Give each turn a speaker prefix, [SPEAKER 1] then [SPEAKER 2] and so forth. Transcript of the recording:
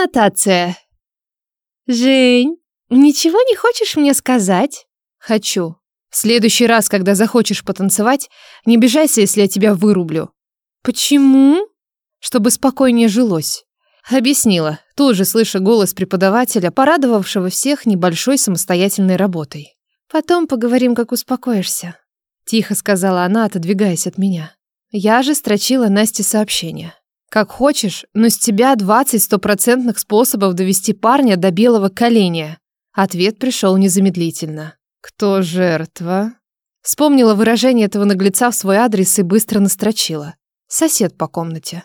[SPEAKER 1] аннотация. Жень, ничего не хочешь мне сказать? Хочу. В следующий раз, когда захочешь потанцевать, не обижайся, если я тебя вырублю. Почему? Чтобы спокойнее жилось. Объяснила, тут же слыша голос преподавателя, порадовавшего всех небольшой самостоятельной работой. Потом поговорим, как успокоишься. Тихо сказала она, отодвигаясь от меня. Я же строчила Насте сообщение. Как хочешь, но с тебя 20 стопроцентных способов довести парня до белого коленя. Ответ пришел незамедлительно. Кто жертва? Вспомнила выражение этого наглеца в свой адрес и быстро настрочила. Сосед по комнате.